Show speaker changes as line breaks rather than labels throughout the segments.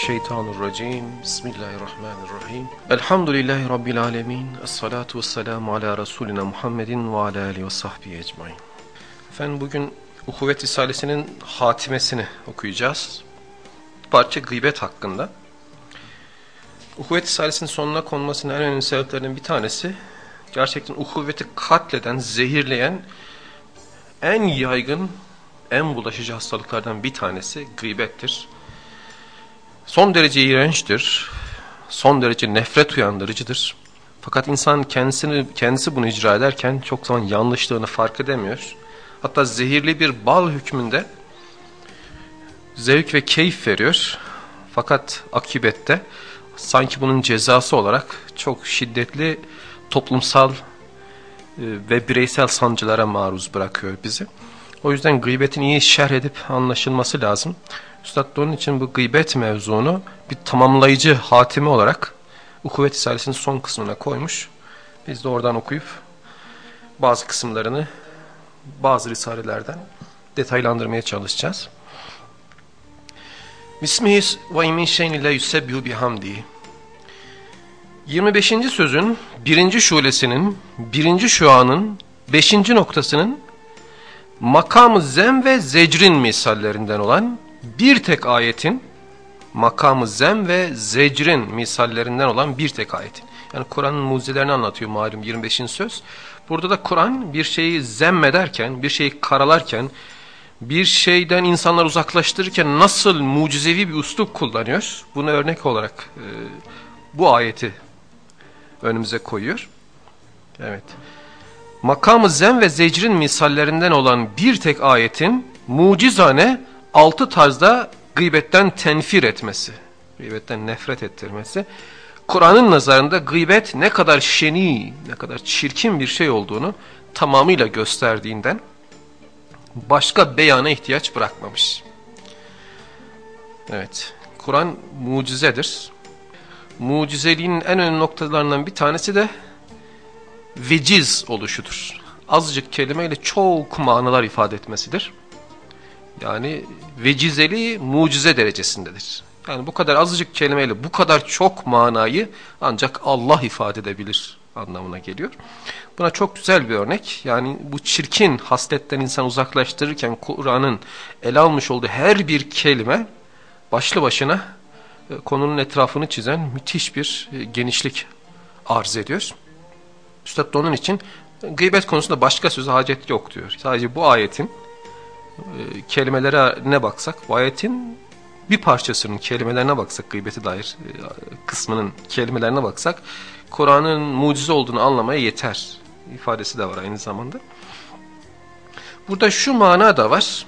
mineşşeytanirracim. Bismillahirrahmanirrahim. Elhamdülillahi rabbil alamin. Essalatu vesselamu ala resulina Muhammedin ve ala alihi ve sahbihi ecmaîn. Efendim bugün Uhuvvet Risalesi'nin hatimesini okuyacağız. Parça gıybet hakkında. Uhuvvet Risalesi'nin sonuna konmasının en önemli sebeplerinden bir tanesi gerçekten uhuvveti katleden, zehirleyen en yaygın, en bulaşıcı hastalıklardan bir tanesi gıybettir. Son derece iğrençtir, son derece nefret uyandırıcıdır. Fakat insan kendisini kendisi bunu icra ederken çok zaman yanlışlığını fark edemiyor. Hatta zehirli bir bal hükmünde zevk ve keyif veriyor. Fakat akibette sanki bunun cezası olarak çok şiddetli toplumsal e, ve bireysel sancılara maruz bırakıyor bizi. O yüzden gıybetin iyi şerh edip anlaşılması lazım. Üstad da onun için bu gıybet mevzunu bir tamamlayıcı hatimi olarak Ukuvvet Risalesi'nin son kısmına koymuş. Biz de oradan okuyup bazı kısımlarını bazı risalelerden detaylandırmaya çalışacağız. Bismihi ve min şeyin illa yusebbihu bihamdihi. 25. sözün birinci şulesinin, birinci şuanın, beşinci noktasının makamı zem ve zecrin misallerinden olan bir tek ayetin, makamı zem ve zecrin misallerinden olan bir tek ayetin. Yani Kur'an'ın mucizelerini anlatıyor malum 25. söz. Burada da Kur'an bir şeyi zemmederken, bir şeyi karalarken, bir şeyden insanlar uzaklaştırırken nasıl mucizevi bir uslup kullanıyor? Bunu örnek olarak e, bu ayeti önümüze koyuyor. Evet. Makamı zem ve zecrin misallerinden olan bir tek ayetin mucizane altı tarzda gıybetten tenfir etmesi, gıybetten nefret ettirmesi, Kur'an'ın nazarında gıybet ne kadar şeni, ne kadar çirkin bir şey olduğunu tamamıyla gösterdiğinden başka beyana ihtiyaç bırakmamış. Evet, Kur'an mucizedir. Mucizeliğin en önemli noktalarından bir tanesi de veciz oluşudur. Azıcık kelimeyle çok manalar ifade etmesidir. Yani vecizeli mucize derecesindedir. Yani bu kadar azıcık kelimeyle bu kadar çok manayı ancak Allah ifade edebilir anlamına geliyor. Buna çok güzel bir örnek. Yani bu çirkin hasletten insan uzaklaştırırken Kur'an'ın ele almış olduğu her bir kelime başlı başına e, konunun etrafını çizen müthiş bir e, genişlik arz ediyor. Üstad da onun için gıybet konusunda başka söze hacet yok diyor. Sadece bu ayetin e, kelimelere ne baksak, bu ayetin bir parçasının kelimelerine baksak, gıybeti dair e, kısmının kelimelerine baksak, Kur'an'ın mucize olduğunu anlamaya yeter ifadesi de var aynı zamanda. Burada şu mana da var.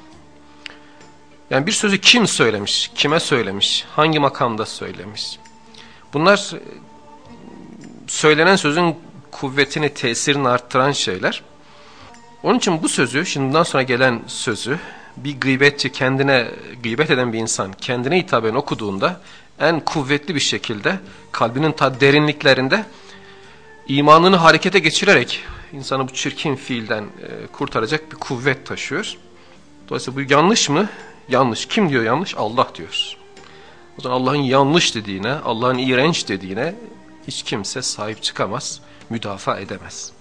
Yani bir sözü kim söylemiş, kime söylemiş, hangi makamda söylemiş. Bunlar e, söylenen sözün kuvvetini, tesirini arttıran şeyler. Onun için bu sözü, şimdi bundan sonra gelen sözü bir gıybetçi kendine, gıybet eden bir insan kendine hitaben okuduğunda en kuvvetli bir şekilde kalbinin ta derinliklerinde imanını harekete geçirerek insanı bu çirkin fiilden e, kurtaracak bir kuvvet taşıyor. Dolayısıyla bu yanlış mı? Yanlış. Kim diyor yanlış? Allah diyor. O zaman Allah'ın yanlış dediğine, Allah'ın iğrenç dediğine hiç kimse sahip çıkamaz müdafaa edemez.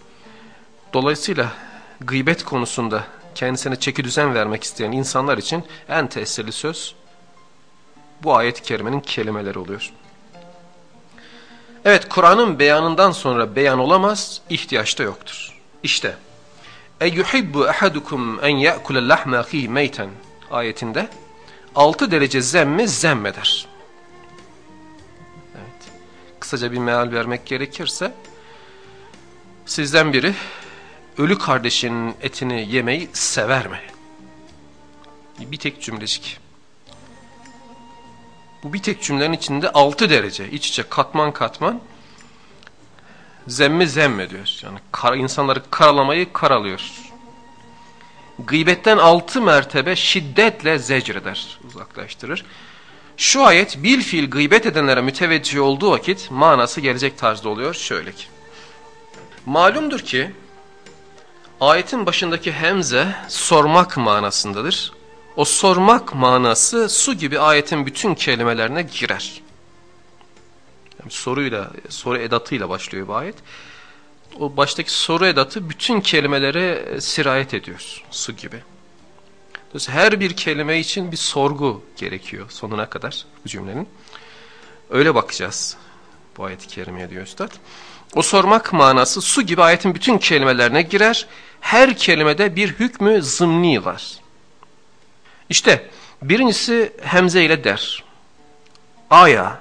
Dolayısıyla gıybet konusunda kendisine çeki düzen vermek isteyen insanlar için en tesirli söz bu ayet-i kerimenin kelimeleri oluyor. Evet Kur'an'ın beyanından sonra beyan olamaz, ihtiyaç da yoktur. İşte اَيُحِبُّ اَحَدُكُمْ اَنْ يَأْكُلَ اللَّحْمَ اَخِيهِ مَيْتًا ayetinde altı derece zemme zemmeder. Evet. Kısaca bir meal vermek gerekirse Sizden biri ölü kardeşinin etini yemeyi sever mi? Bir tek cümlecik. Bu bir tek cümlenin içinde altı derece iç içe katman katman zemme zemme diyor. Yani kar, insanları karalamayı karalıyor. Gıybetten altı mertebe şiddetle zecreder, uzaklaştırır. Şu ayet bil fiil gıybet edenlere müteveccih olduğu vakit manası gelecek tarzda oluyor şöyle ki. Malumdur ki ayetin başındaki hemze sormak manasındadır. O sormak manası su gibi ayetin bütün kelimelerine girer. Yani soruyla, soru edatıyla başlıyor bu ayet. O baştaki soru edatı bütün kelimelere sirayet ediyor su gibi. Dolayısıyla her bir kelime için bir sorgu gerekiyor sonuna kadar bu cümlenin. Öyle bakacağız bu ayet-i kerimeye diyor Üstad. O sormak manası su gibi ayetin bütün kelimelerine girer. Her kelimede bir hükmü zımni var. İşte birincisi hemze ile der. Aya,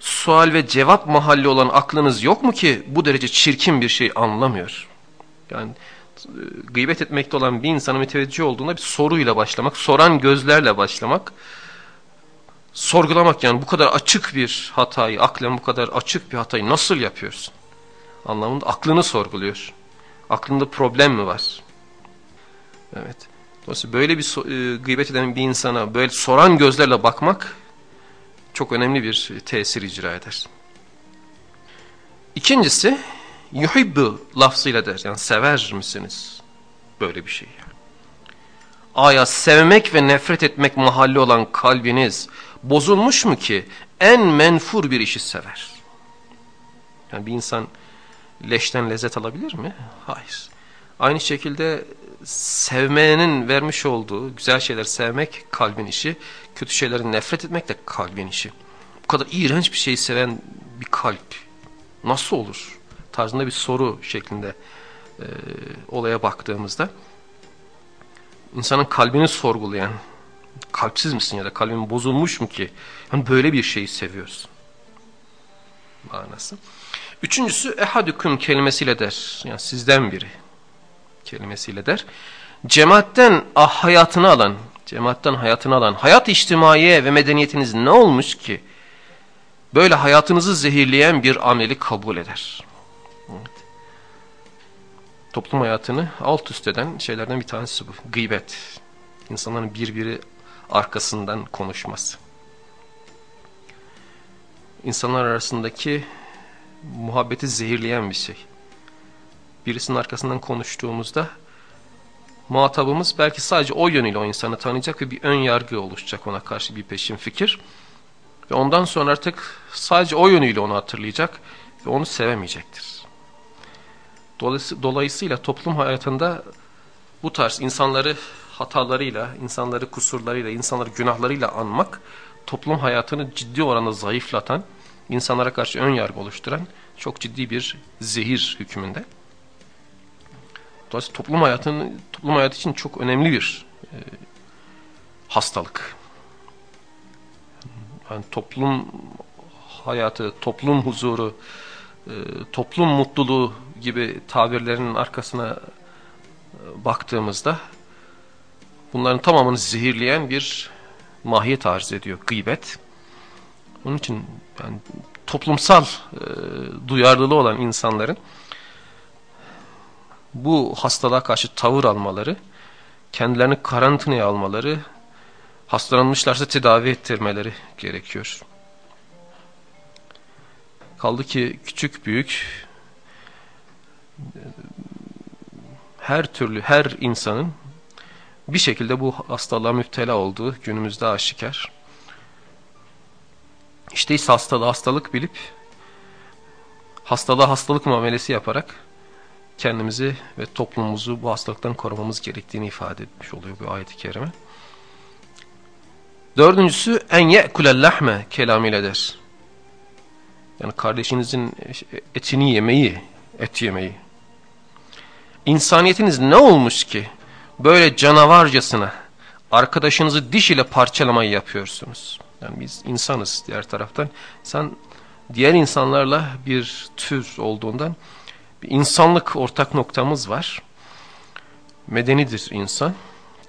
sual ve cevap mahalli olan aklınız yok mu ki bu derece çirkin bir şey anlamıyor? Yani e, gıybet etmekte olan bir insanın müteveccih olduğunda bir soruyla başlamak, soran gözlerle başlamak, sorgulamak yani bu kadar açık bir hatayı, aklen bu kadar açık bir hatayı nasıl yapıyorsun? Anlamında aklını sorguluyor. Aklında problem mi var? Evet. Dolayısıyla böyle bir e, gıybet eden bir insana böyle soran gözlerle bakmak çok önemli bir tesir icra eder. İkincisi yuhibbu lafzıyla der. Yani sever misiniz? Böyle bir şey. Aya sevmek ve nefret etmek mahalli olan kalbiniz bozulmuş mu ki en menfur bir işi sever? Yani bir insan leşten lezzet alabilir mi? Hayır. Aynı şekilde sevmenin vermiş olduğu güzel şeyler sevmek kalbin işi, kötü şeyleri nefret etmek de kalbin işi. Bu kadar iğrenç bir şeyi seven bir kalp nasıl olur? Tarzında bir soru şeklinde e, olaya baktığımızda insanın kalbini sorgulayan, kalpsiz misin ya da kalbin bozulmuş mu ki? Yani böyle bir şeyi seviyorsun. Manası. Üçüncüsü ehadüküm kelimesiyle der. Yani sizden biri kelimesiyle der. Cemaatten ah, hayatını alan, cemaatten hayatını alan, hayat içtimaiye ve medeniyetiniz ne olmuş ki? Böyle hayatınızı zehirleyen bir ameli kabul eder. Evet. Toplum hayatını alt üst eden şeylerden bir tanesi bu. Gıybet. İnsanların birbiri arkasından konuşması. İnsanlar arasındaki muhabbeti zehirleyen bir şey. Birisinin arkasından konuştuğumuzda muhatabımız belki sadece o yönüyle o insanı tanıyacak ve bir ön yargı oluşacak ona karşı bir peşin fikir. Ve ondan sonra artık sadece o yönüyle onu hatırlayacak ve onu sevemeyecektir. Dolayısıyla toplum hayatında bu tarz insanları hatalarıyla, insanları kusurlarıyla, insanları günahlarıyla anmak toplum hayatını ciddi oranda zayıflatan, insanlara karşı ön yargı oluşturan çok ciddi bir zehir hükmünde. Dolayısıyla toplum hayatının toplum hayatı için çok önemli bir e, hastalık. Yani toplum hayatı, toplum huzuru, e, toplum mutluluğu gibi tabirlerin arkasına e, baktığımızda bunların tamamını zehirleyen bir mahiyet arz ediyor gıybet. Onun için yani toplumsal e, duyarlılığı olan insanların bu hastalığa karşı tavır almaları, kendilerini karantinaya almaları, hastalanmışlarsa tedavi ettirmeleri gerekiyor. Kaldı ki küçük büyük her türlü her insanın bir şekilde bu hastalığa müptela olduğu günümüzde aşikar. İşte ise hastalığı hastalık bilip hastalığa hastalık muamelesi yaparak kendimizi ve toplumumuzu bu hastalıktan korumamız gerektiğini ifade etmiş oluyor bu ayet-i kerime. Dördüncüsü en ye'kulel lahme kelamıyla der. Yani kardeşinizin etini yemeyi, et yemeyi. İnsaniyetiniz ne olmuş ki böyle canavarcasına arkadaşınızı diş ile parçalamayı yapıyorsunuz? Yani biz insanız diğer taraftan. Sen diğer insanlarla bir tür olduğundan bir insanlık ortak noktamız var. Medenidir insan.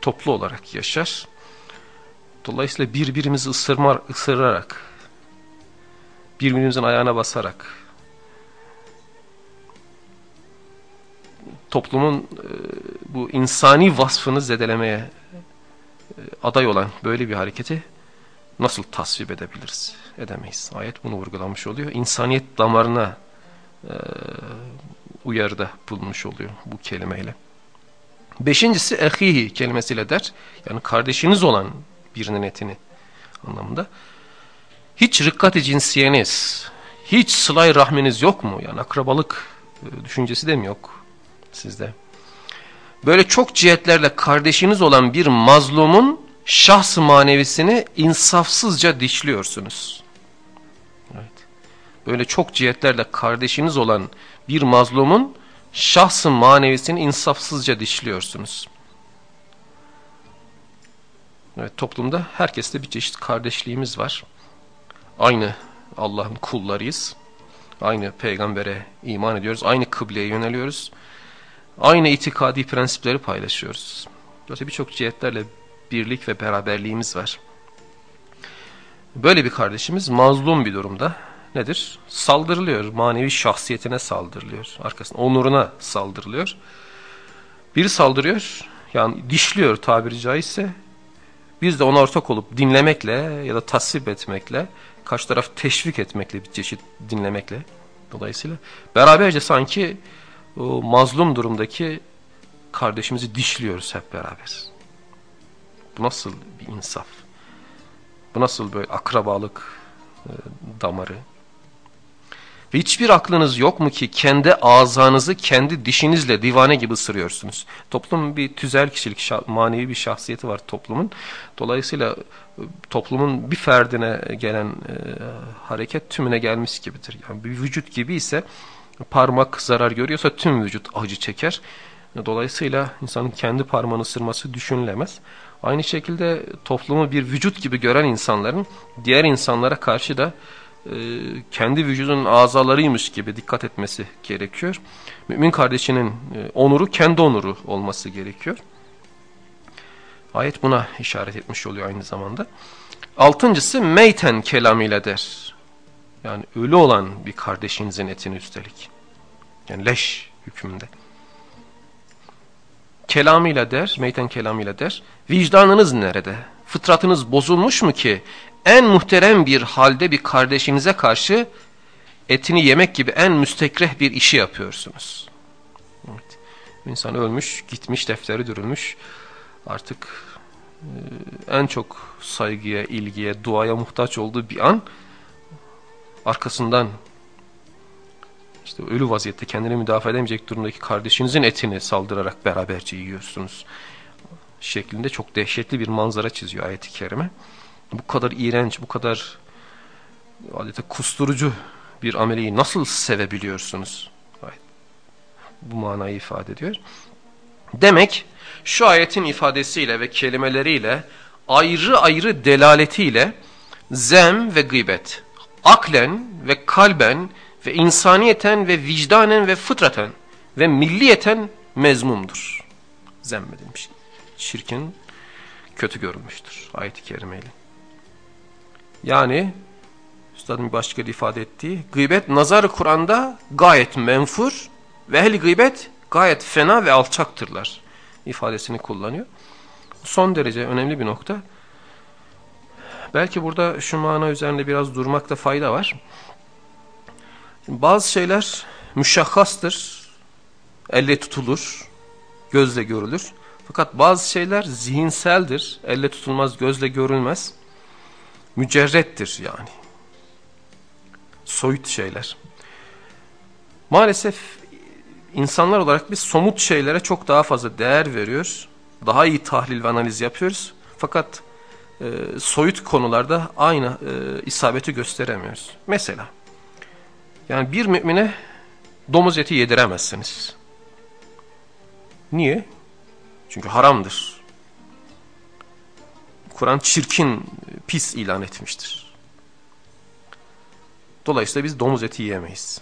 Toplu olarak yaşar. Dolayısıyla birbirimizi ısırma, ısırarak, birbirimizin ayağına basarak, toplumun e, bu insani vasfını zedelemeye e, aday olan böyle bir hareketi nasıl tasvip edebiliriz? Edemeyiz. Ayet bunu vurgulamış oluyor. İnsaniyet damarına e, uyarıda bulunmuş oluyor bu kelimeyle. Beşincisi ehihi kelimesiyle der. Yani kardeşiniz olan birinin etini anlamında. Hiç rıkkati cinsiyeniz, hiç sılay rahminiz yok mu? Yani akrabalık e, düşüncesi de mi yok sizde? Böyle çok cihetlerle kardeşiniz olan bir mazlumun şahsı manevisini insafsızca dişliyorsunuz. Evet. Böyle çok cihetlerle kardeşiniz olan bir mazlumun şahsı manevisini insafsızca dişliyorsunuz. Evet, toplumda herkeste bir çeşit kardeşliğimiz var. Aynı Allah'ın kullarıyız. Aynı peygambere iman ediyoruz. Aynı kıbleye yöneliyoruz. Aynı itikadi prensipleri paylaşıyoruz. Dolayısıyla birçok cihetlerle birlik ve beraberliğimiz var. Böyle bir kardeşimiz mazlum bir durumda nedir? Saldırılıyor. Manevi şahsiyetine saldırılıyor. Arkasına onuruna saldırılıyor. Biri saldırıyor. Yani dişliyor tabiri caizse. Biz de ona ortak olup dinlemekle ya da tasvip etmekle, karşı taraf teşvik etmekle bir çeşit dinlemekle dolayısıyla beraberce sanki o mazlum durumdaki kardeşimizi dişliyoruz hep beraber. Bu nasıl bir insaf? Bu nasıl böyle akrabalık e, damarı? Ve hiçbir aklınız yok mu ki kendi ağzınızı kendi dişinizle divane gibi ısırıyorsunuz? Toplum bir tüzel kişilik, manevi bir şahsiyeti var toplumun. Dolayısıyla e, toplumun bir ferdine gelen e, hareket tümüne gelmiş gibidir. Yani bir vücut gibi ise parmak zarar görüyorsa tüm vücut acı çeker. Dolayısıyla insanın kendi parmağını ısırması düşünülemez. Aynı şekilde toplumu bir vücut gibi gören insanların diğer insanlara karşı da e, kendi vücudun azalarıymış gibi dikkat etmesi gerekiyor. Mümin kardeşinin e, onuru kendi onuru olması gerekiyor. Ayet buna işaret etmiş oluyor aynı zamanda. Altıncısı meyten kelamıyla der. Yani ölü olan bir kardeşinizin etini üstelik. Yani leş hükmünde. Kelamıyla der, meyten kelamıyla der. Vicdanınız nerede? Fıtratınız bozulmuş mu ki en muhterem bir halde bir kardeşinize karşı etini yemek gibi en müstekreh bir işi yapıyorsunuz. Evet. İnsan ölmüş, gitmiş, defteri dürülmüş. Artık e, en çok saygıya, ilgiye, duaya muhtaç olduğu bir an arkasından işte ölü vaziyette kendini müdafaa edemeyecek durumdaki kardeşinizin etini saldırarak beraberce yiyorsunuz. Şeklinde çok dehşetli bir manzara çiziyor ayet-i kerime bu kadar iğrenç, bu kadar adeta kusturucu bir ameliyi nasıl sevebiliyorsunuz? Bu manayı ifade ediyor. Demek şu ayetin ifadesiyle ve kelimeleriyle ayrı ayrı delaletiyle zem ve gıybet aklen ve kalben ve insaniyeten ve vicdanen ve fıtraten ve milliyeten mezmumdur. Zemmedilmiş. Çirkin, kötü görülmüştür ayet-i kerimeyle. Yani Üstadın bir başka ifade ettiği gıybet nazar Kur'an'da gayet menfur ve ehli gıybet gayet fena ve alçaktırlar ifadesini kullanıyor. Son derece önemli bir nokta. Belki burada şu mana üzerinde biraz durmakta fayda var. Bazı şeyler müşahhastır, elle tutulur, gözle görülür. Fakat bazı şeyler zihinseldir, elle tutulmaz, gözle görülmez mücerrettir yani. Soyut şeyler. Maalesef insanlar olarak biz somut şeylere çok daha fazla değer veriyoruz. Daha iyi tahlil ve analiz yapıyoruz. Fakat e, soyut konularda aynı e, isabeti gösteremiyoruz. Mesela yani bir mümine domuz eti yediremezsiniz. Niye? Çünkü haramdır. Kur'an çirkin, pis ilan etmiştir. Dolayısıyla biz domuz eti yiyemeyiz.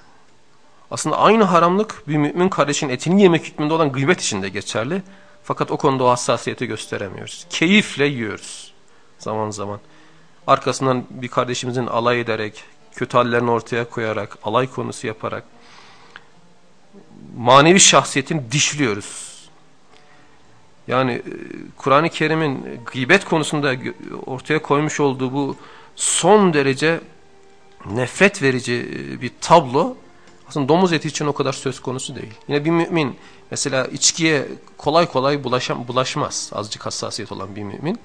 Aslında aynı haramlık bir mümin kardeşin etini yemek hükmünde olan gıybet için de geçerli. Fakat o konuda o hassasiyeti gösteremiyoruz. Keyifle yiyoruz zaman zaman. Arkasından bir kardeşimizin alay ederek, kötü hallerini ortaya koyarak, alay konusu yaparak manevi şahsiyetini dişliyoruz. Yani e, Kur'an-ı Kerim'in gıybet konusunda ortaya koymuş olduğu bu son derece nefret verici e, bir tablo aslında domuz eti için o kadar söz konusu değil. Yine bir mümin Mesela içkiye kolay kolay bulaşam, bulaşmaz azıcık hassasiyet olan bir mümin.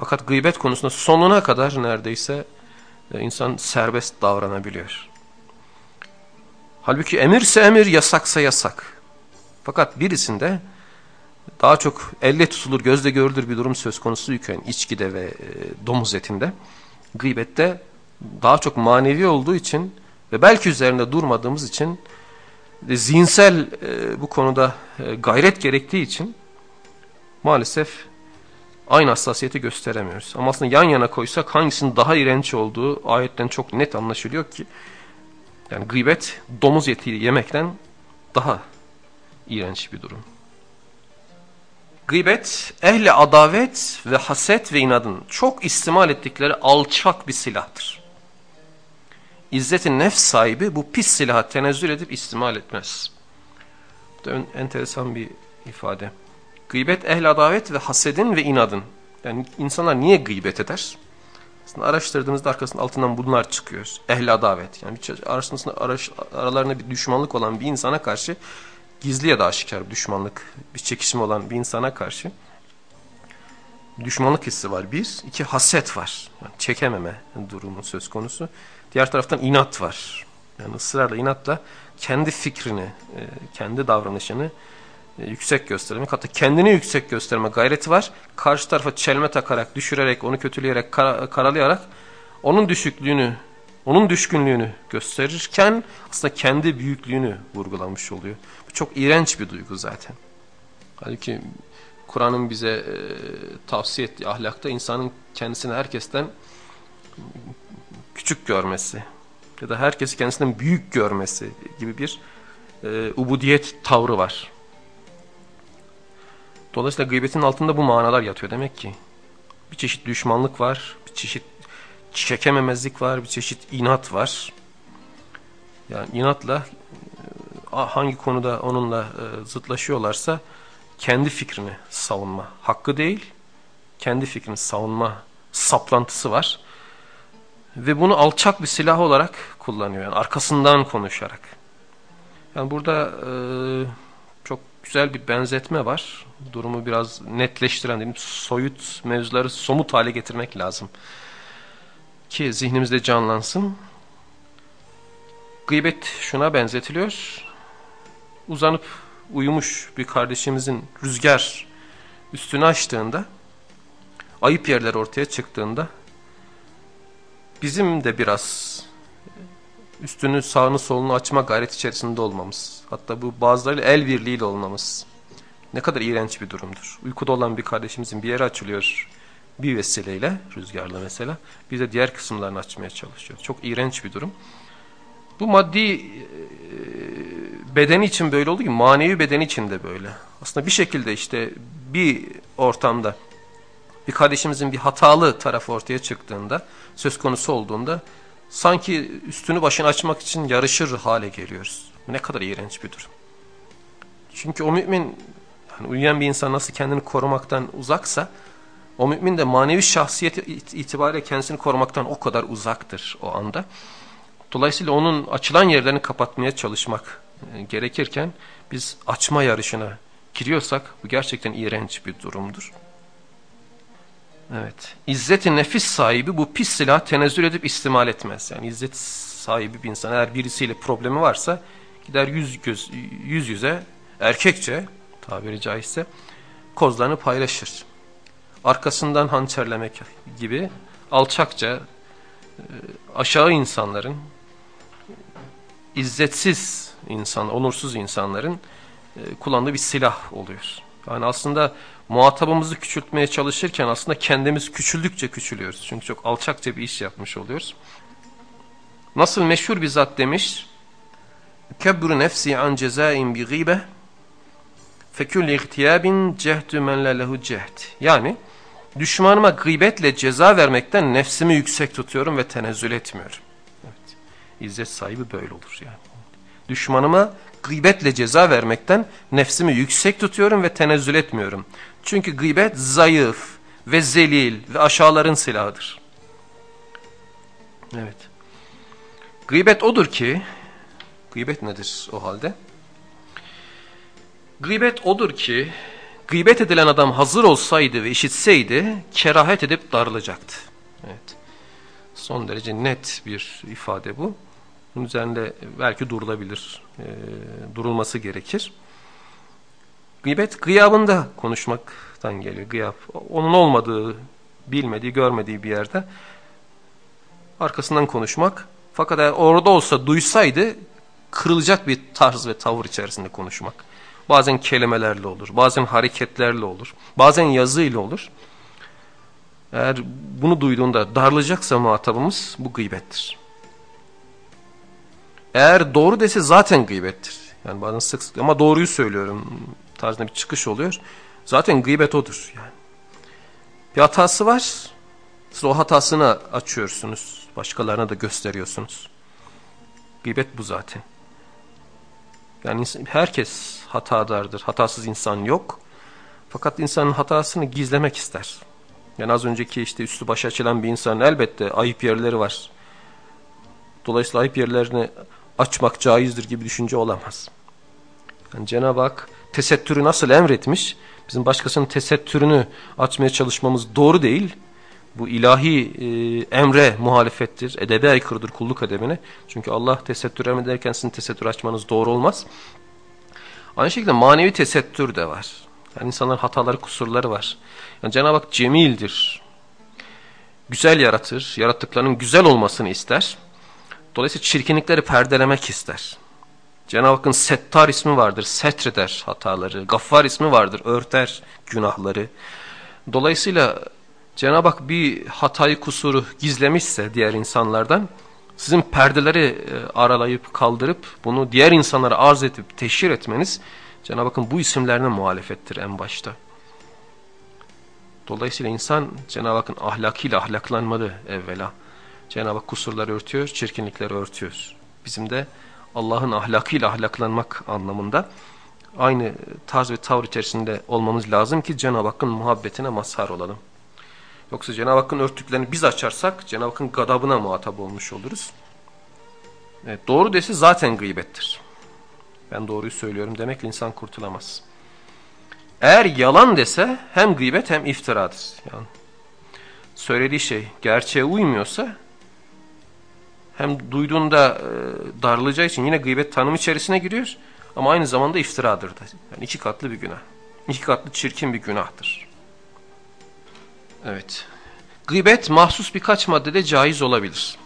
Fakat gıybet konusunda sonuna kadar neredeyse e, insan serbest davranabiliyor. Halbuki emirse emir, yasaksa yasak. Fakat birisinde daha çok elle tutulur, gözle görülür bir durum söz konusuyken içkide ve e, domuz etinde, gıybette daha çok manevi olduğu için ve belki üzerinde durmadığımız için de zihinsel e, bu konuda e, gayret gerektiği için maalesef aynı hassasiyeti gösteremiyoruz. Ama aslında yan yana koysak hangisinin daha iğrenç olduğu ayetten çok net anlaşılıyor ki yani gıybet domuz eti yemekten daha iğrenç bir durum. Gıybet ehli adavet ve haset ve inadın çok istimal ettikleri alçak bir silahtır. İzzetin nefs sahibi bu pis silahı tenezzül edip istimal etmez. Bu da enteresan bir ifade. Gıybet ehl adavet ve hasedin ve inadın. Yani insanlar niye gıybet eder? Aslında araştırdığımızda arkasının altından bunlar çıkıyor. Ehl adavet. Yani arasında aralarında bir düşmanlık olan bir insana karşı gizli ya da aşikar düşmanlık, bir çekişme olan bir insana karşı düşmanlık hissi var. Bir, iki haset var. Yani çekememe durumu söz konusu. Diğer taraftan inat var. Yani ısrarla inatla kendi fikrini, e, kendi davranışını yüksek göstermek hatta kendini yüksek gösterme gayreti var. Karşı tarafa çelme takarak, düşürerek, onu kötüleyerek, karalayarak onun düşüklüğünü, onun düşkünlüğünü gösterirken aslında kendi büyüklüğünü vurgulamış oluyor. Bu çok iğrenç bir duygu zaten. Halbuki Kur'an'ın bize e, tavsiye ettiği ahlakta insanın kendisini herkesten küçük görmesi ya da herkesi kendisinden büyük görmesi gibi bir e, ubudiyet tavrı var. Dolayısıyla gıybetin altında bu manalar yatıyor demek ki. Bir çeşit düşmanlık var, bir çeşit çekememezlik var, bir çeşit inat var. Yani inatla e, hangi konuda onunla e, zıtlaşıyorlarsa kendi fikrini savunma hakkı değil, kendi fikrini savunma saplantısı var. Ve bunu alçak bir silah olarak kullanıyor. Yani arkasından konuşarak. Yani burada e, güzel bir benzetme var. Durumu biraz netleştiren, diyeyim, soyut mevzuları somut hale getirmek lazım. Ki zihnimizde canlansın. Gıybet şuna benzetiliyor. Uzanıp uyumuş bir kardeşimizin rüzgar üstünü açtığında, ayıp yerler ortaya çıktığında bizim de biraz üstünü sağını solunu açma gayret içerisinde olmamız. Hatta bu bazılarıyla el birliğiyle olmamız. Ne kadar iğrenç bir durumdur. Uykuda olan bir kardeşimizin bir yeri açılıyor bir vesileyle, rüzgarla mesela. Biz de diğer kısımlarını açmaya çalışıyoruz. Çok iğrenç bir durum. Bu maddi e, bedeni için böyle oldu ki manevi bedeni için de böyle. Aslında bir şekilde işte bir ortamda bir kardeşimizin bir hatalı tarafı ortaya çıktığında, söz konusu olduğunda sanki üstünü başını açmak için yarışır hale geliyoruz. Ne kadar iğrenç bir durum. Çünkü o mümin, yani uyuyan bir insan nasıl kendini korumaktan uzaksa, o mümin de manevi şahsiyet itibariyle kendisini korumaktan o kadar uzaktır o anda. Dolayısıyla onun açılan yerlerini kapatmaya çalışmak e, gerekirken biz açma yarışına giriyorsak bu gerçekten iğrenç bir durumdur. Evet. İzzet-i nefis sahibi bu pis silah tenezzül edip istimal etmez. Yani izzet sahibi bir insan eğer birisiyle problemi varsa gider yüz, göz, yüz yüze erkekçe tabiri caizse kozlarını paylaşır. Arkasından hançerlemek gibi alçakça e, aşağı insanların izzetsiz insan, onursuz insanların e, kullandığı bir silah oluyor. Yani aslında muhatabımızı küçültmeye çalışırken aslında kendimiz küçüldükçe küçülüyoruz. Çünkü çok alçakça bir iş yapmış oluyoruz. Nasıl meşhur bir zat demiş, Kebbru nefsi an cezain bi gıbe fekülli ihtiyabin cehdü men lehu cehd. Yani düşmanıma gıybetle ceza vermekten nefsimi yüksek tutuyorum ve tenezzül etmiyorum. Evet. İzzet sahibi böyle olur yani. Düşmanıma gıybetle ceza vermekten nefsimi yüksek tutuyorum ve tenezzül etmiyorum. Çünkü gıybet zayıf ve zelil ve aşağıların silahıdır. Evet. Gıybet odur ki, gıybet nedir o halde? Gıybet odur ki gıybet edilen adam hazır olsaydı ve işitseydi kerahet edip darılacaktı. Evet. Son derece net bir ifade bu. Bunun üzerinde belki durulabilir, e, durulması gerekir. Gıybet gıyabında konuşmaktan geliyor. Gıyab, onun olmadığı, bilmediği, görmediği bir yerde arkasından konuşmak. Fakat eğer orada olsa, duysaydı kırılacak bir tarz ve tavır içerisinde konuşmak. Bazen kelimelerle olur, bazen hareketlerle olur, bazen yazıyla olur. Eğer bunu duyduğunda darlayacaksa muhatabımız bu gıybettir. Eğer doğru dese zaten gıybettir. Yani bazen sık sık ama doğruyu söylüyorum tarzında bir çıkış oluyor. Zaten gıybet odur yani. Bir hatası var. Siz o hatasını açıyorsunuz. Başkalarına da gösteriyorsunuz. Gıybet bu zaten. Yani herkes hatadardır. Hatasız insan yok. Fakat insanın hatasını gizlemek ister. Yani az önceki işte üstü başı açılan bir insanın elbette ayıp yerleri var. Dolayısıyla ayıp yerlerini açmak caizdir gibi düşünce olamaz. Yani Cenab-ı Hak tesettürü nasıl emretmiş, bizim başkasının tesettürünü açmaya çalışmamız doğru değil. Bu ilahi e, emre muhalefettir, edebi aykırıdır kulluk edebine. Çünkü Allah tesettür emrederken sizin tesettür açmanız doğru olmaz. Aynı şekilde manevi tesettür de var. Yani insanların hataları, kusurları var. Yani Cenab-ı Hak cemildir. Güzel yaratır, yarattıklarının güzel olmasını ister. Dolayısıyla çirkinlikleri perdelemek ister. Cenab-ı Hakk'ın Settar ismi vardır, setreder hataları. Gaffar ismi vardır, örter günahları. Dolayısıyla Cenab-ı Hak bir hatayı kusuru gizlemişse diğer insanlardan, sizin perdeleri e, aralayıp kaldırıp bunu diğer insanlara arz edip teşhir etmeniz Cenab-ı Hakk'ın bu isimlerine muhalefettir en başta. Dolayısıyla insan Cenab-ı Hakk'ın ahlakıyla ahlaklanmalı evvela. Cenab-ı Hak kusurları örtüyor, çirkinlikleri örtüyor. Bizim de Allah'ın ahlakıyla ahlaklanmak anlamında aynı tarz ve tavır içerisinde olmamız lazım ki Cenab-ı Hakk'ın muhabbetine mazhar olalım. Yoksa Cenab-ı Hakk'ın örttüklerini biz açarsak Cenab-ı Hakk'ın gadabına muhatap olmuş oluruz. Evet, doğru desi zaten gıybettir. Ben doğruyu söylüyorum demekle insan kurtulamaz. Eğer yalan dese hem gıybet hem iftiradır. Yani söylediği şey gerçeğe uymuyorsa hem duyduğunda e, darlayacağı için yine gıybet tanım içerisine giriyor ama aynı zamanda iftiradır da. Yani iki katlı bir günah. İki katlı çirkin bir günahtır. Evet. Gıybet mahsus birkaç maddede caiz olabilir.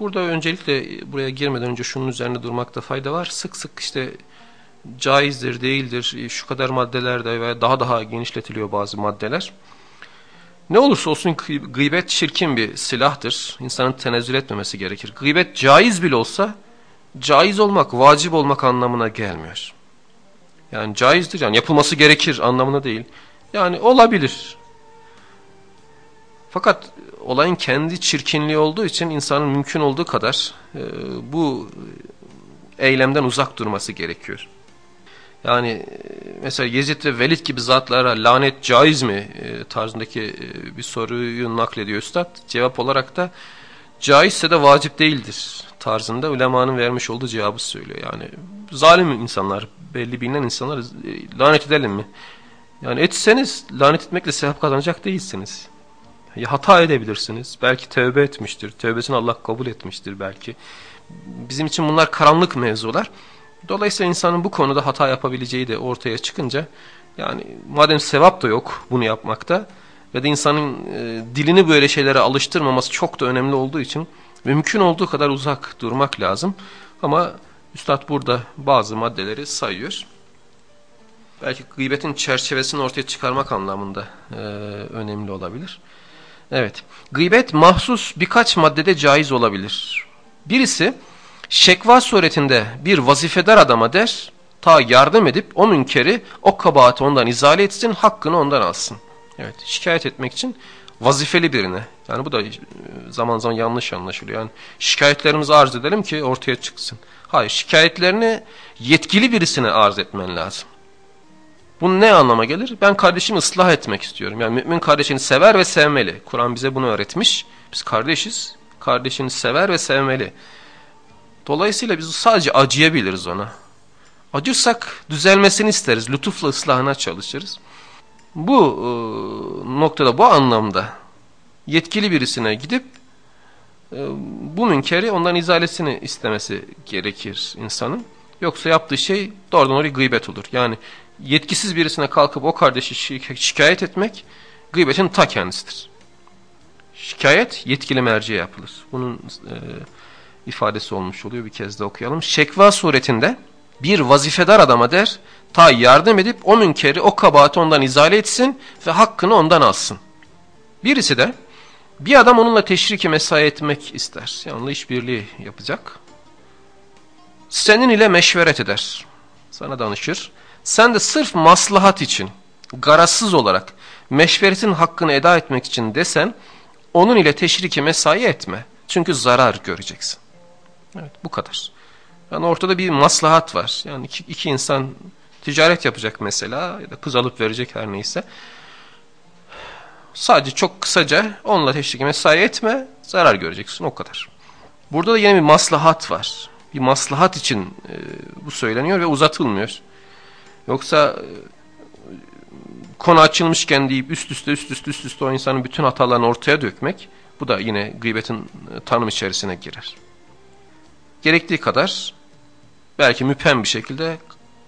Burada öncelikle buraya girmeden önce şunun üzerinde durmakta fayda var. Sık sık işte caizdir, değildir, şu kadar maddelerde veya daha daha genişletiliyor bazı maddeler. Ne olursa olsun gıybet çirkin bir silahtır. İnsanın tenezzül etmemesi gerekir. Gıybet caiz bile olsa caiz olmak, vacip olmak anlamına gelmiyor. Yani caizdir yani yapılması gerekir anlamına değil. Yani olabilir. Fakat olayın kendi çirkinliği olduğu için insanın mümkün olduğu kadar e, bu eylemden uzak durması gerekiyor. Yani e, mesela Yezid ve Velid gibi zatlara lanet caiz mi e, tarzındaki e, bir soruyu naklediyor Üstad. Cevap olarak da caizse de vacip değildir tarzında ulemanın vermiş olduğu cevabı söylüyor. Yani zalim insanlar, belli bilinen insanlar lanet edelim mi? Yani etseniz lanet etmekle sevap kazanacak değilsiniz. Ya hata edebilirsiniz. Belki tövbe etmiştir. Tövbesini Allah kabul etmiştir belki. Bizim için bunlar karanlık mevzular. Dolayısıyla insanın bu konuda hata yapabileceği de ortaya çıkınca yani madem sevap da yok bunu yapmakta ve de insanın e, dilini böyle şeylere alıştırmaması çok da önemli olduğu için mümkün olduğu kadar uzak durmak lazım. Ama Üstad burada bazı maddeleri sayıyor. Belki gıybetin çerçevesini ortaya çıkarmak anlamında e, önemli olabilir. Evet, gıybet mahsus birkaç maddede caiz olabilir. Birisi şekva suretinde bir vazifedar adama der, ta yardım edip o münkeri, o kabahati ondan izale etsin, hakkını ondan alsın. Evet, şikayet etmek için vazifeli birine. Yani bu da e, zaman zaman yanlış anlaşılıyor. Yani şikayetlerimizi arz edelim ki ortaya çıksın. Hayır, şikayetlerini yetkili birisine arz etmen lazım. Bu ne anlama gelir? Ben kardeşimi ıslah etmek istiyorum. Yani mümin kardeşini sever ve sevmeli. Kur'an bize bunu öğretmiş. Biz kardeşiz. Kardeşini sever ve sevmeli. Dolayısıyla biz sadece acıyabiliriz ona. Acırsak düzelmesini isteriz. Lütufla ıslahına çalışırız. Bu e, noktada bu anlamda yetkili birisine gidip e, bu münkeri ondan izalesini istemesi gerekir insanın. Yoksa yaptığı şey doğrudan oraya gıybet olur. Yani yetkisiz birisine kalkıp o kardeşi şikayet etmek gıybetin ta kendisidir. Şikayet yetkili merciye yapılır. Bunun e, ifadesi olmuş oluyor. Bir kez de okuyalım. Şekva suretinde bir vazifedar adama der, ta yardım edip o münkeri, o kabahati ondan izale etsin ve hakkını ondan alsın. Birisi de bir adam onunla teşriki mesai etmek ister. Yani onunla işbirliği yapacak. Senin ile meşveret eder. Sana danışır. Sen de sırf maslahat için, garazsız olarak meşveretin hakkını eda etmek için desen, onun ile teşriki mesai etme. Çünkü zarar göreceksin. Evet bu kadar. Yani ortada bir maslahat var. Yani iki, iki insan ticaret yapacak mesela ya da kız alıp verecek her neyse. Sadece çok kısaca onunla teşriki mesai etme, zarar göreceksin o kadar. Burada da yine bir maslahat var. Bir maslahat için e, bu söyleniyor ve uzatılmıyor. Yoksa e, konu açılmışken deyip üst üste üst üste üst üste o insanın bütün hatalarını ortaya dökmek bu da yine gıybetin e, tanım içerisine girer. Gerektiği kadar belki müphem bir şekilde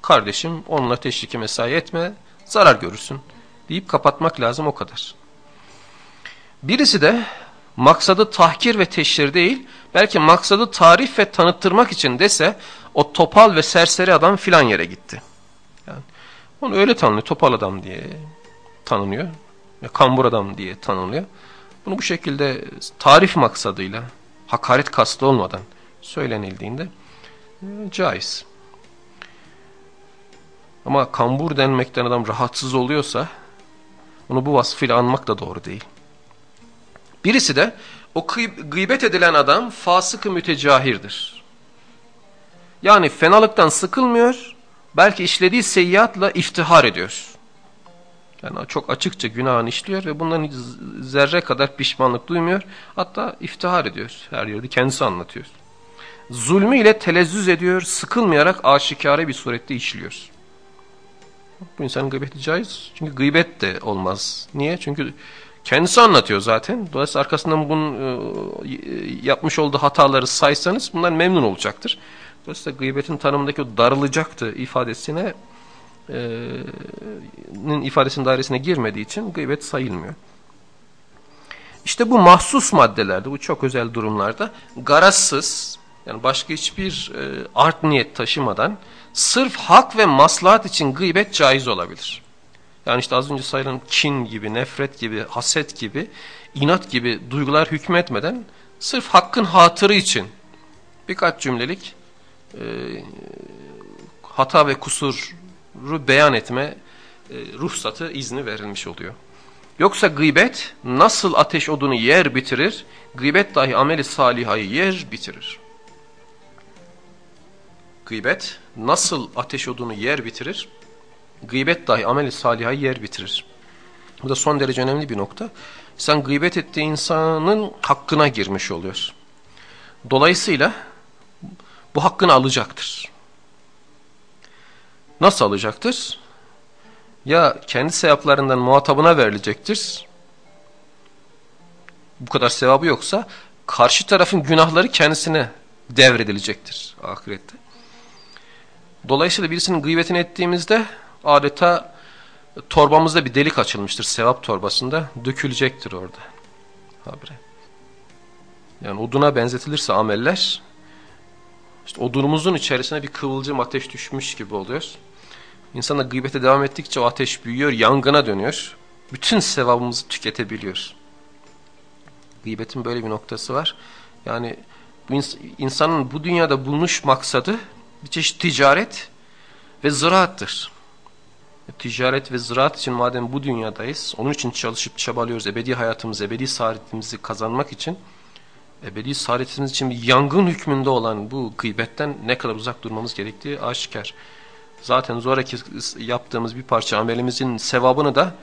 kardeşim onunla teşriki mesai etme zarar görürsün deyip kapatmak lazım o kadar. Birisi de maksadı tahkir ve teşhir değil belki maksadı tarif ve tanıttırmak için dese o topal ve serseri adam filan yere gitti. Yani onu öyle tanınıyor topal adam diye tanınıyor. Kambur adam diye tanınıyor. Bunu bu şekilde tarif maksadıyla hakaret kastı olmadan söylenildiğinde e, caiz. Ama kambur denmekten adam rahatsız oluyorsa onu bu vasfıyla anmak da doğru değil. Birisi de o gıybet edilen adam fasık-ı mütecahirdir. Yani fenalıktan sıkılmıyor, belki işlediği seyyiatla iftihar ediyor. Yani çok açıkça günahını işliyor ve bundan zerre kadar pişmanlık duymuyor. Hatta iftihar ediyor her yerde kendisi anlatıyor. Zulmü ile telezzüz ediyor, sıkılmayarak aşikare bir surette işliyor. Bu insanın gıybeti caiz. Çünkü gıybet de olmaz. Niye? Çünkü kendisi anlatıyor zaten. Dolayısıyla arkasından bunun e, yapmış olduğu hataları saysanız bundan memnun olacaktır. Dolayısıyla gıybetin tanımındaki o darılacaktı ifadesine e, ifadesinin dairesine girmediği için gıybet sayılmıyor. İşte bu mahsus maddelerde, bu çok özel durumlarda garazsız, yani başka hiçbir e, art niyet taşımadan sırf hak ve maslahat için gıybet caiz olabilir. Yani işte az önce sayılan kin gibi, nefret gibi, haset gibi, inat gibi duygular hükmetmeden sırf hakkın hatırı için birkaç cümlelik e, hata ve kusur beyan etme e, ruhsatı izni verilmiş oluyor. Yoksa gıybet nasıl ateş odunu yer bitirir, gıybet dahi ameli salihayı yer bitirir. Gıybet nasıl ateş odunu yer bitirir, gıybet dahi ameli salihayı yer bitirir. Bu da son derece önemli bir nokta. Sen gıybet ettiği insanın hakkına girmiş oluyor. Dolayısıyla bu hakkını alacaktır. Nasıl alacaktır? Ya kendi sevaplarından muhatabına verilecektir. Bu kadar sevabı yoksa karşı tarafın günahları kendisine devredilecektir ahirette. Dolayısıyla birisinin gıybetini ettiğimizde adeta torbamızda bir delik açılmıştır sevap torbasında dökülecektir orada. Habire. Yani oduna benzetilirse ameller işte odunumuzun içerisine bir kıvılcım ateş düşmüş gibi oluyor. İnsan da gıybete devam ettikçe o ateş büyüyor, yangına dönüyor. Bütün sevabımızı tüketebiliyor. Gıybetin böyle bir noktası var. Yani bu ins insanın bu dünyada bulunuş maksadı bir çeşit ticaret ve ziraattır. Ticaret ve ziraat için madem bu dünyadayız, onun için çalışıp çabalıyoruz, ebedi hayatımızı, ebedi saadetimizi kazanmak için, ebedi saadetimiz için bir yangın hükmünde olan bu gıybetten ne kadar uzak durmamız gerektiği aşikar zaten zoraki yaptığımız bir parça amelimizin sevabını da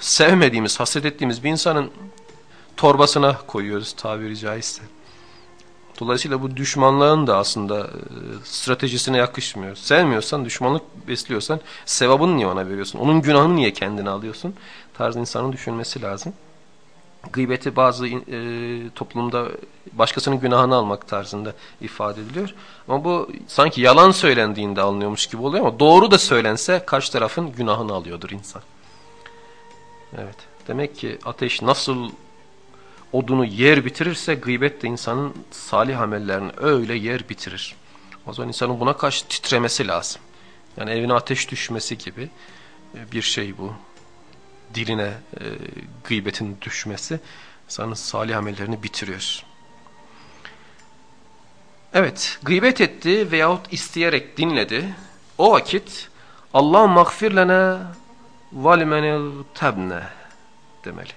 sevmediğimiz, hasret ettiğimiz bir insanın torbasına koyuyoruz tabiri caizse. Dolayısıyla bu düşmanlığın da aslında e, stratejisine yakışmıyor. Sevmiyorsan, düşmanlık besliyorsan sevabını niye ona veriyorsun? Onun günahını niye kendine alıyorsun? Tarzı insanın düşünmesi lazım. Gıybeti bazı e, toplumda başkasının günahını almak tarzında ifade ediliyor. Ama bu sanki yalan söylendiğinde alınıyormuş gibi oluyor ama doğru da söylense karşı tarafın günahını alıyordur insan. Evet. Demek ki ateş nasıl odunu yer bitirirse gıybet de insanın salih amellerini öyle yer bitirir. O zaman insanın buna karşı titremesi lazım. Yani evine ateş düşmesi gibi e, bir şey bu. Diline e, gıybetin düşmesi insanın salih amellerini bitiriyor. Evet, gıybet etti veyahut isteyerek dinledi. O vakit Allah mağfir lene ve limenil tebne demeli.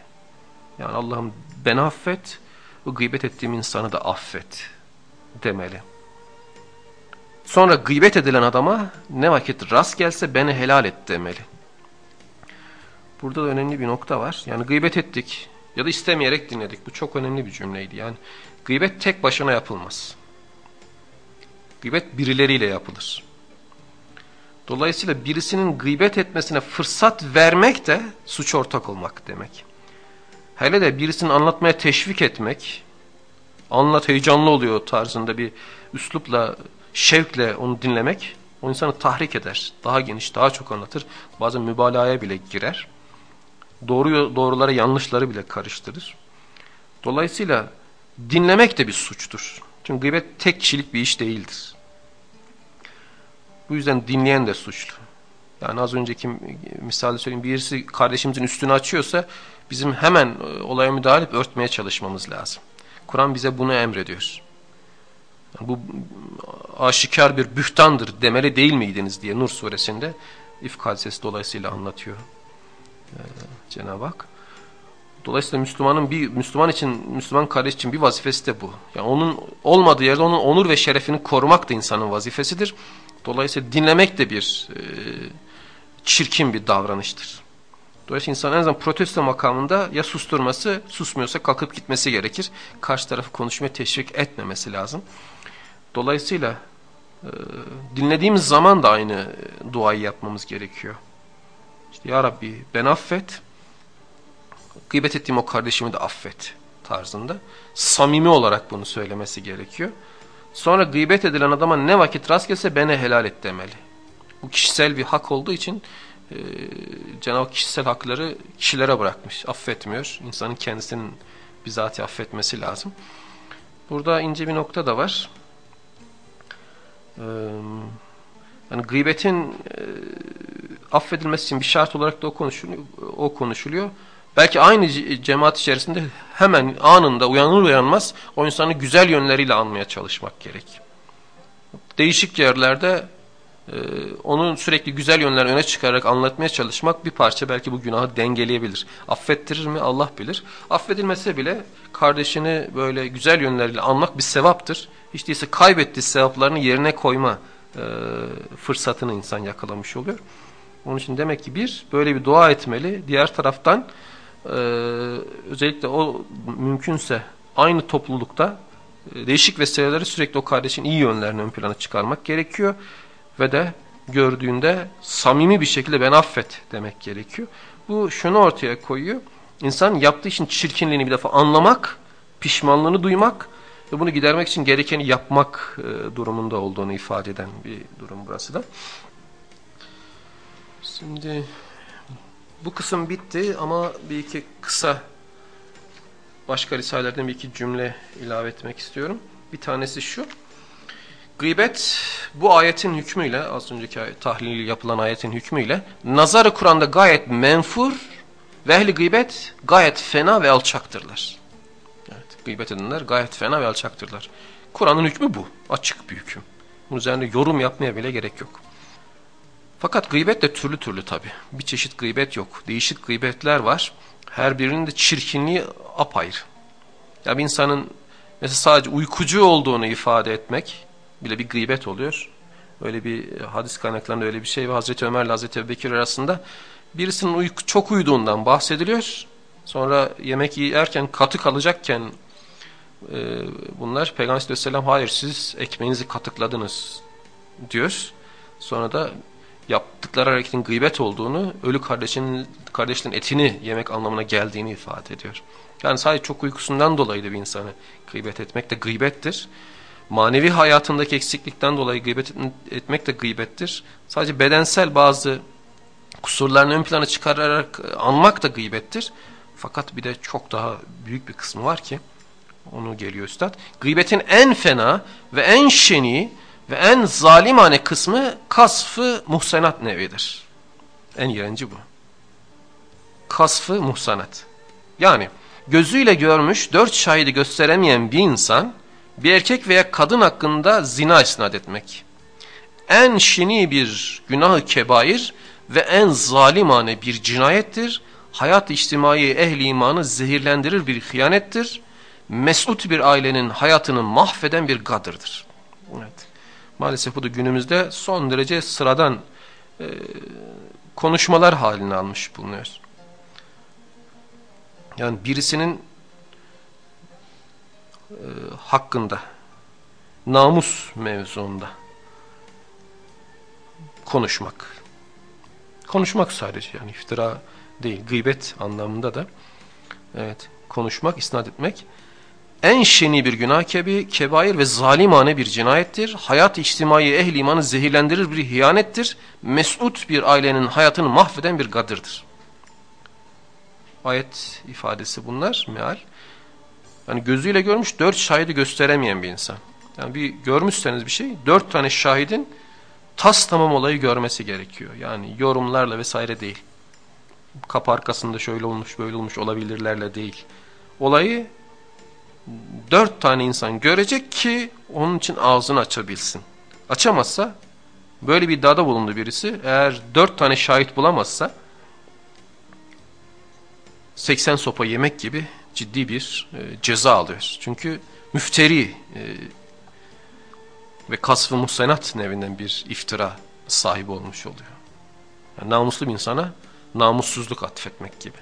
Yani Allah'ım beni affet, bu gıybet ettiğim insanı da affet demeli. Sonra gıybet edilen adama ne vakit rast gelse beni helal et demeli. Burada da önemli bir nokta var. Yani gıybet ettik ya da istemeyerek dinledik. Bu çok önemli bir cümleydi. Yani gıybet tek başına yapılmaz. Gıybet birileriyle yapılır. Dolayısıyla birisinin gıybet etmesine fırsat vermek de suç ortak olmak demek. Hele de birisini anlatmaya teşvik etmek, anlat heyecanlı oluyor tarzında bir üslupla, şevkle onu dinlemek, o insanı tahrik eder. Daha geniş, daha çok anlatır. Bazen mübalağaya bile girer. Doğru, doğrulara yanlışları bile karıştırır. Dolayısıyla dinlemek de bir suçtur. Çünkü gıybet tek kişilik bir iş değildir. Bu yüzden dinleyen de suçlu. Yani az önceki misali söyleyeyim birisi kardeşimizin üstünü açıyorsa bizim hemen e, olaya müdahale edip örtmeye çalışmamız lazım. Kur'an bize bunu emrediyor. Yani bu aşikar bir bühtandır demeli değil miydiniz diye Nur suresinde İfk hadisesi dolayısıyla anlatıyor ee, Cenab-ı Hak. Dolayısıyla Müslümanın bir Müslüman için Müslüman kardeş için bir vazifesi de bu. Yani onun olmadığı yerde onun onur ve şerefini korumak da insanın vazifesidir. Dolayısıyla dinlemek de bir e, çirkin bir davranıştır. Dolayısıyla insan en azından protesto makamında ya susturması, susmuyorsa kalkıp gitmesi gerekir. Karşı tarafı konuşmaya teşvik etmemesi lazım. Dolayısıyla e, dinlediğimiz zaman da aynı duayı yapmamız gerekiyor. İşte Ya Rabbi ben affet, gıybet ettiğim o kardeşimi de affet tarzında. Samimi olarak bunu söylemesi gerekiyor. Sonra gıybet edilen adama ne vakit rast gelse beni helal et demeli. Bu kişisel bir hak olduğu için e, Cenab-ı kişisel hakları kişilere bırakmış. Affetmiyor. İnsanın kendisinin bizatihi affetmesi lazım. Burada ince bir nokta da var. Ee, yani gıybetin e, affedilmesi için bir şart olarak da o konuşuluyor. O konuşuluyor. Belki aynı cemaat içerisinde hemen anında uyanır uyanmaz o insanı güzel yönleriyle anmaya çalışmak gerek. Değişik yerlerde e, onun sürekli güzel yönlerini öne çıkararak anlatmaya çalışmak bir parça belki bu günahı dengeleyebilir. Affettirir mi Allah bilir. Affedilmese bile kardeşini böyle güzel yönleriyle anmak bir sevaptır. Hiç değilse kaybettiği sevaplarını yerine koyma e, fırsatını insan yakalamış oluyor. Onun için demek ki bir, böyle bir dua etmeli. Diğer taraftan e, özellikle o mümkünse aynı toplulukta e, değişik vesileleri sürekli o kardeşin iyi yönlerini ön plana çıkarmak gerekiyor. Ve de gördüğünde samimi bir şekilde ben affet demek gerekiyor. Bu şunu ortaya koyuyor. İnsan yaptığı işin çirkinliğini bir defa anlamak, pişmanlığını duymak ve bunu gidermek için gerekeni yapmak e, durumunda olduğunu ifade eden bir durum burası da. Şimdi bu kısım bitti ama bir iki kısa başka risalelerden bir iki cümle ilave etmek istiyorum. Bir tanesi şu. Gıybet bu ayetin hükmüyle az önceki tahlili yapılan ayetin hükmüyle nazarı Kur'an'da gayet menfur ve ehli gıybet gayet fena ve alçaktırlar. Evet, gıybet edenler gayet fena ve alçaktırlar. Kur'an'ın hükmü bu. Açık bir hüküm. Bunun üzerinde yorum yapmaya bile gerek yok. Fakat gıybet de türlü türlü tabi. Bir çeşit gıybet yok. Değişik gıybetler var. Her birinin de çirkinliği apayrı. Ya bir insanın mesela sadece uykucu olduğunu ifade etmek bile bir gıybet oluyor. Öyle bir hadis kaynaklarında öyle bir şey ve Hazreti Ömer ile Hazreti Ebubekir arasında birisinin uyku, çok uyuduğundan bahsediliyor. Sonra yemek yerken katı kalacakken e, bunlar Peygamber aleyhisselam hayır siz ekmeğinizi katıkladınız diyor. Sonra da yaptıkları hareketin gıybet olduğunu, ölü kardeşinin kardeşlerin etini yemek anlamına geldiğini ifade ediyor. Yani sadece çok uykusundan dolayı da bir insanı gıybet etmek de gıybettir. Manevi hayatındaki eksiklikten dolayı gıybet etmek de gıybettir. Sadece bedensel bazı kusurlarını ön plana çıkararak anmak da gıybettir. Fakat bir de çok daha büyük bir kısmı var ki onu geliyor üstad. Gıybetin en fena ve en şeni ve en zalimane kısmı kasfı muhsenat nevidir. En iğrenci bu. Kasfı muhsenat. Yani gözüyle görmüş dört şahidi gösteremeyen bir insan bir erkek veya kadın hakkında zina isnat etmek. En şini bir günahı kebair ve en zalimane bir cinayettir. Hayat içtimai ehli imanı zehirlendirir bir hıyanettir. Mesut bir ailenin hayatını mahveden bir gadırdır. Evet. Maalesef bu da günümüzde son derece sıradan e, konuşmalar halini almış bulunuyor. Yani birisinin hakkında namus mevzuunda konuşmak. Konuşmak sadece yani iftira değil, gıybet anlamında da evet konuşmak, isnat etmek en şeni bir günah kebi, kebair ve zalimane bir cinayettir. Hayat içtimai ehli imanı zehirlendirir bir hiyanettir. Mesut bir ailenin hayatını mahveden bir gadırdır. Ayet ifadesi bunlar, meal. Yani gözüyle görmüş dört şahidi gösteremeyen bir insan. Yani bir görmüşseniz bir şey, dört tane şahidin tas tamam olayı görmesi gerekiyor. Yani yorumlarla vesaire değil. Kapı arkasında şöyle olmuş böyle olmuş olabilirlerle değil. Olayı dört tane insan görecek ki onun için ağzını açabilsin. Açamazsa böyle bir iddiada bulundu birisi. Eğer dört tane şahit bulamazsa 80 sopa yemek gibi ciddi bir e, ceza alıyor. Çünkü müfteri e, ve kasfı muhsenat nevinden bir iftira sahibi olmuş oluyor. Yani namuslu bir insana namussuzluk atfetmek gibi.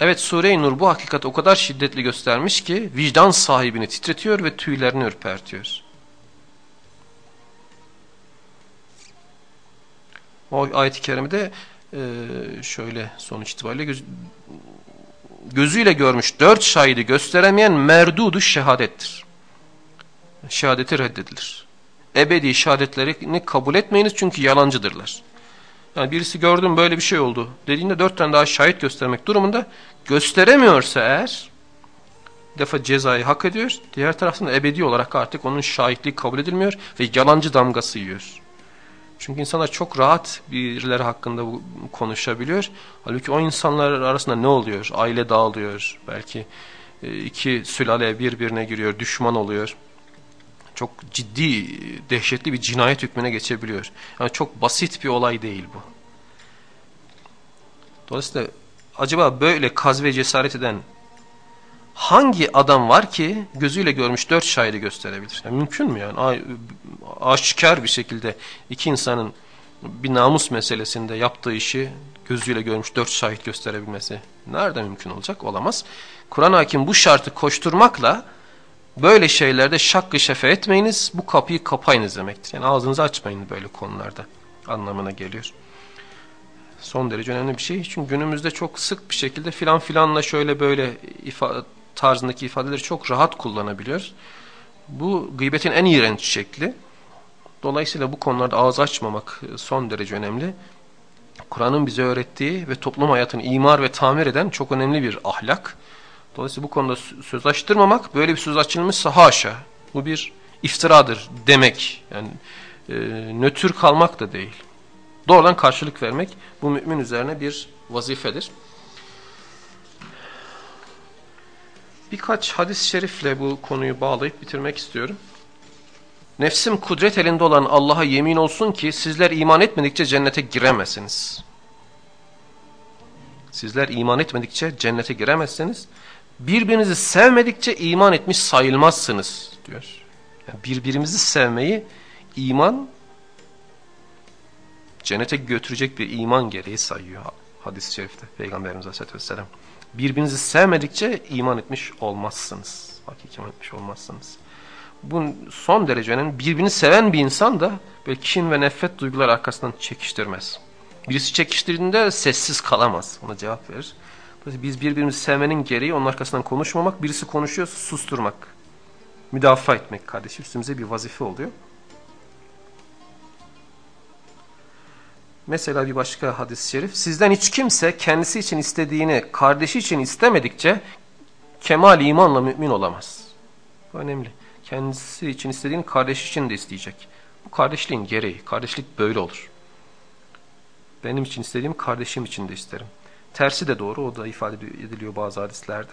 Evet Sure-i Nur bu hakikati o kadar şiddetli göstermiş ki vicdan sahibini titretiyor ve tüylerini ürpertiyor. O ayet-i kerimede e, şöyle sonuç itibariyle gözüyle görmüş dört şahidi gösteremeyen merdudu şehadettir. Şehadeti reddedilir. Ebedi şehadetlerini kabul etmeyiniz çünkü yalancıdırlar. Yani birisi gördüm böyle bir şey oldu dediğinde dört tane daha şahit göstermek durumunda gösteremiyorsa eğer defa cezayı hak ediyor. Diğer taraftan ebedi olarak artık onun şahitliği kabul edilmiyor ve yalancı damgası yiyor. Çünkü insanlar çok rahat birileri hakkında konuşabiliyor. Halbuki o insanlar arasında ne oluyor? Aile dağılıyor. Belki e, iki sülale birbirine giriyor, düşman oluyor. Çok ciddi, dehşetli bir cinayet hükmüne geçebiliyor. Yani çok basit bir olay değil bu. Dolayısıyla acaba böyle kaz ve cesaret eden hangi adam var ki gözüyle görmüş dört şahidi gösterebilir? Yani mümkün mü yani? Aşikar bir şekilde iki insanın bir namus meselesinde yaptığı işi gözüyle görmüş dört şahit gösterebilmesi nerede mümkün olacak? Olamaz. Kur'an hakim bu şartı koşturmakla böyle şeylerde şakkı şefe etmeyiniz, bu kapıyı kapayınız demektir. Yani ağzınızı açmayın böyle konularda anlamına geliyor. Son derece önemli bir şey. Çünkü günümüzde çok sık bir şekilde filan filanla şöyle böyle ifa tarzındaki ifadeleri çok rahat kullanabiliyoruz. Bu gıybetin en iğrenç şekli. Dolayısıyla bu konularda ağız açmamak son derece önemli. Kur'an'ın bize öğrettiği ve toplum hayatını imar ve tamir eden çok önemli bir ahlak. Dolayısıyla bu konuda söz açtırmamak, böyle bir söz açılmışsa haşa, bu bir iftiradır demek. Yani e, nötr kalmak da değil. Doğrudan karşılık vermek bu mümin üzerine bir vazifedir. Birkaç hadis-i şerifle bu konuyu bağlayıp bitirmek istiyorum. Nefsim kudret elinde olan Allah'a yemin olsun ki sizler iman etmedikçe cennete giremezsiniz. Sizler iman etmedikçe cennete giremezsiniz. Birbirinizi sevmedikçe iman etmiş sayılmazsınız diyor. Yani birbirimizi sevmeyi iman cennete götürecek bir iman gereği sayıyor hadis-i şerifte Peygamberimiz Aleyhisselatü Vesselam. Birbirinizi sevmedikçe iman etmiş olmazsınız. Baki kemal etmiş olmazsınız. Bu son derece önemli. Birbirini seven bir insan da böyle kin ve nefret duyguları arkasından çekiştirmez. Birisi çekiştirdiğinde sessiz kalamaz. Ona cevap verir. Biz birbirimizi sevmenin gereği onun arkasından konuşmamak, birisi konuşuyorsa susturmak. Müdafaa etmek kardeşim üstümüze bir vazife oluyor. Mesela bir başka hadis-i şerif. Sizden hiç kimse kendisi için istediğini kardeşi için istemedikçe kemal imanla mümin olamaz. Bu önemli. Kendisi için istediğini kardeşi için de isteyecek. Bu kardeşliğin gereği. Kardeşlik böyle olur. Benim için istediğim kardeşim için de isterim. Tersi de doğru. O da ifade ediliyor bazı hadislerde.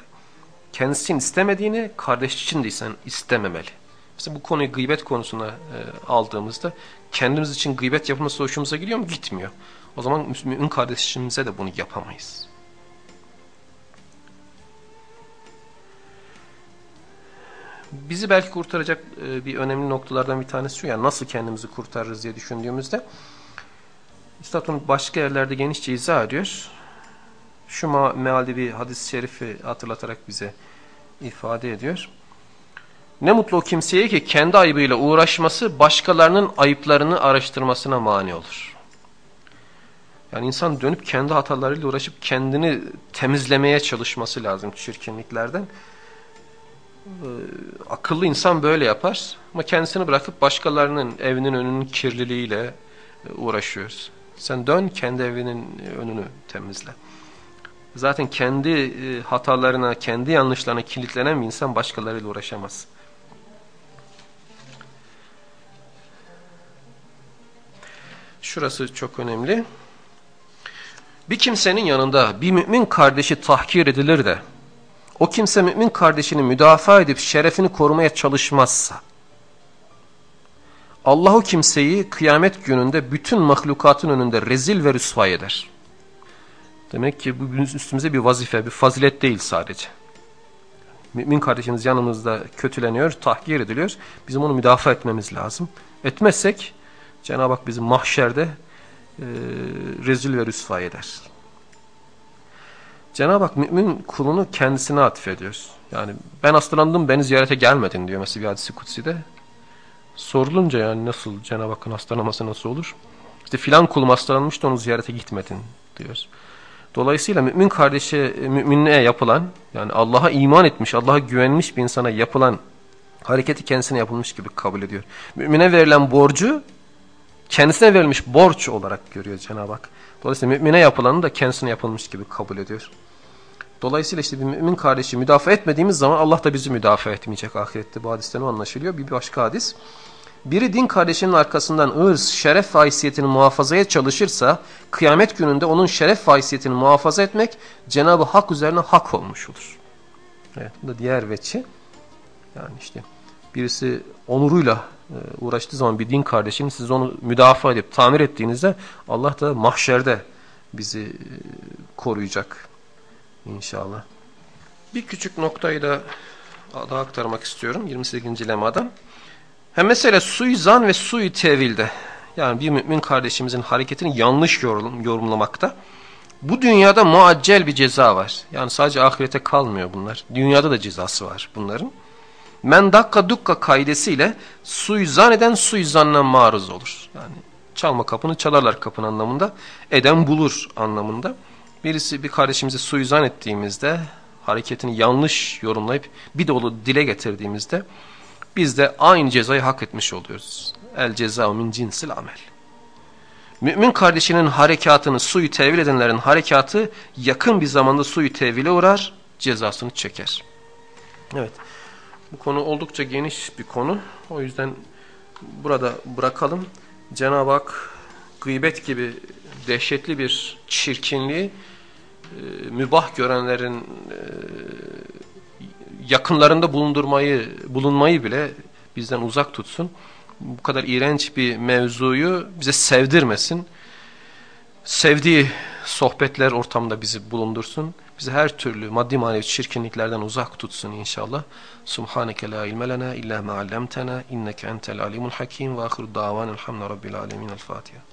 Kendisi için istemediğini kardeş için de istememeli. Mesela bu konuyu gıybet konusuna e, aldığımızda kendimiz için gıybet yapılması hoşumuza gidiyor mu? Gitmiyor. O zaman mümin kardeşimize de bunu yapamayız. Bizi belki kurtaracak e, bir önemli noktalardan bir tanesi şu. Yani nasıl kendimizi kurtarırız diye düşündüğümüzde İstatun başka yerlerde genişçe izah ediyor. Şu mealde bir hadis-i şerifi hatırlatarak bize ifade ediyor. Ne mutlu o kimseye ki kendi ayıbıyla uğraşması başkalarının ayıplarını araştırmasına mani olur. Yani insan dönüp kendi hatalarıyla uğraşıp kendini temizlemeye çalışması lazım çirkinliklerden. Ee, akıllı insan böyle yapar ama kendisini bırakıp başkalarının evinin önünün kirliliğiyle e, uğraşıyoruz. Sen dön kendi evinin önünü temizle. Zaten kendi e, hatalarına, kendi yanlışlarına kilitlenen bir insan başkalarıyla uğraşamaz. Şurası çok önemli. Bir kimsenin yanında bir mümin kardeşi tahkir edilir de o kimse mümin kardeşini müdafaa edip şerefini korumaya çalışmazsa Allah o kimseyi kıyamet gününde bütün mahlukatın önünde rezil ve rüsva eder. Demek ki bu üstümüze bir vazife, bir fazilet değil sadece. Mümin kardeşimiz yanımızda kötüleniyor, tahkir ediliyor. Bizim onu müdafaa etmemiz lazım. Etmezsek Cenab-ı Hak bizi mahşerde e, rezil ve rüsva eder. Cenab-ı Hak mümin kulunu kendisine atfediyor. Yani ben hastalandım beni ziyarete gelmedin diyor mesela bir hadisi kutsi'de. Sorulunca yani nasıl Cenab-ı Hakk'ın hastalanması nasıl olur? İşte filan kulum hastalanmıştı onu ziyarete gitmedin diyoruz. Dolayısıyla mümin kardeşi müminliğe yapılan yani Allah'a iman etmiş, Allah'a güvenmiş bir insana yapılan hareketi kendisine yapılmış gibi kabul ediyor. Mümine verilen borcu kendisine verilmiş borç olarak görüyor Cenab-ı Hak. Dolayısıyla mümine yapılanı da kendisine yapılmış gibi kabul ediyor. Dolayısıyla işte bir mümin kardeşi müdafaa etmediğimiz zaman Allah da bizi müdafaa etmeyecek ahirette. Bu hadisten o anlaşılıyor. Bir başka hadis. Biri din kardeşinin arkasından ırz, şeref ve haysiyetini muhafazaya çalışırsa kıyamet gününde onun şeref ve muhafaza etmek Cenab-ı Hak üzerine hak olmuş olur. Evet bu da diğer veçi. Yani işte birisi onuruyla uğraştığı zaman bir din kardeşinin siz onu müdafaa edip tamir ettiğinizde Allah da mahşerde bizi e, koruyacak inşallah. Bir küçük noktayı da daha aktarmak istiyorum 28. lemadan. Hem mesela suizan ve suyu tevilde yani bir mümin kardeşimizin hareketini yanlış yorum, yorumlamakta bu dünyada muaccel bir ceza var. Yani sadece ahirete kalmıyor bunlar. Dünyada da cezası var bunların. Men dakka dukka kaidesiyle suizan eden suizanla maruz olur. Yani çalma kapını çalarlar kapın anlamında. Eden bulur anlamında. Birisi bir kardeşimize suizan ettiğimizde hareketini yanlış yorumlayıp bir dolu dile getirdiğimizde biz de aynı cezayı hak etmiş oluyoruz. El ceza min cinsil amel. Mümin kardeşinin harekatını suyu tevil edenlerin harekatı yakın bir zamanda suyu tevile uğrar, cezasını çeker. Evet. Bu konu oldukça geniş bir konu. O yüzden burada bırakalım. Cenab-ı Hak gıybet gibi dehşetli bir çirkinliği e, mübah görenlerin e, yakınlarında bulundurmayı bulunmayı bile bizden uzak tutsun. Bu kadar iğrenç bir mevzuyu bize sevdirmesin. Sevdiği sohbetler ortamda bizi bulundursun. Bizi her türlü maddi manevi çirkinliklerden uzak tutsun inşallah. Subhaneke la ilme lena illa ma allamtena inneke entel alimul hakim ve ahir davan elhamdülillahi rabbil alemin. El Fatiha.